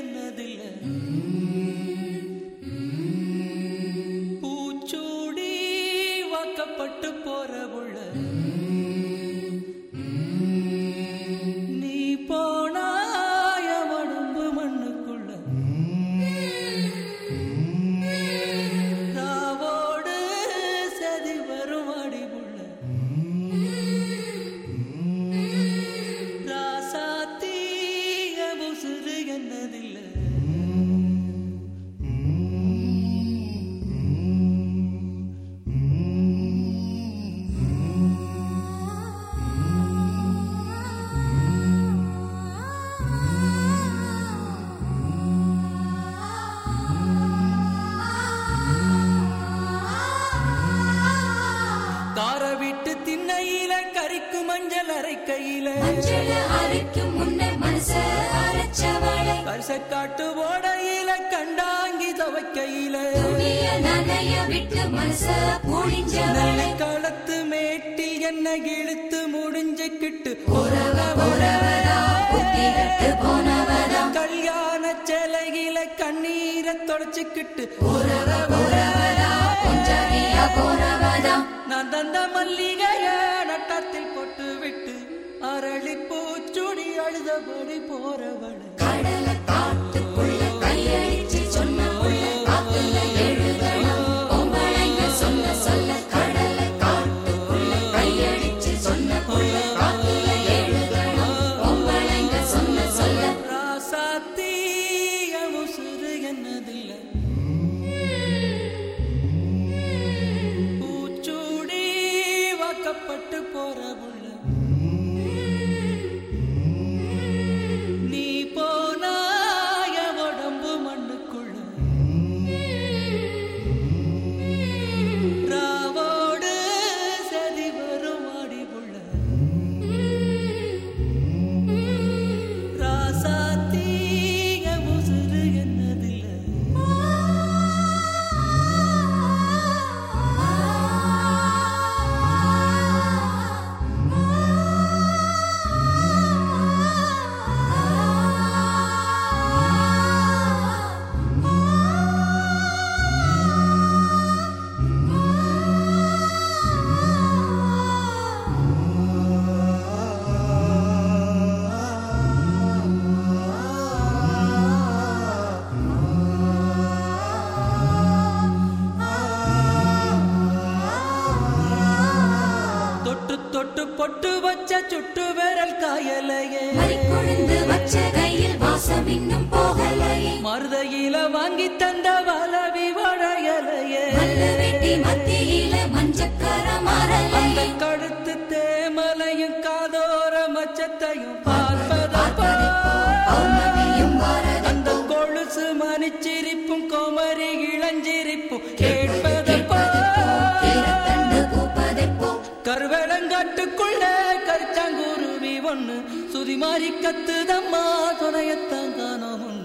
என்னதில்ல பூச்சூடி வாக்கப்பட்டு போற திண்ணையில கறிக்கு மஞ்சள் அரைக்கையில அரைக்கும் முன்ன மனச அரைச்சவளை. கரிசக்காட்டு ஓடையில கண்டாங்கி துவைக்கையில. நனைய விட்டு மனச புழிஞ்சவளை. களத்து மேட்டில் என்ன இழுத்து முடிஞ்சுக்கிட்டு கல்யாண சேலையில கண்ணீரை தொடச்சுக்கிட்டு நான் தந்த மல்லிகைய நட்டத்தில் போட்டு விட்டு அரளி பூச்சுடி அழுதபடி போறவள். கடலை பொட்டு வச்ச சுட்டு விரல் காயலையே. மறிக்கொழுந்து வச்ச கையில் வாசம் இன்னும் போகலையே. மருதையில வாங்கி தந்த வளவி வளையலையே வெட்டி மத்தியில மஞ்சக்கர அந்த மரலையே கழுத்து தேமலையும் காதோர மச்சத்தையும் வரதப்போ அந்த கொலுசு மணிச்சிரிப்பும் கோமரி இளஞ்சிரிப்பும் கேட்பதப்போ காட்டுக்குள்ள கருச்சாங்குருவி ஒண்ணு. சுதி மாறி கத்துதம்மா துணையத்தான் காணோம் ஒண்ணு.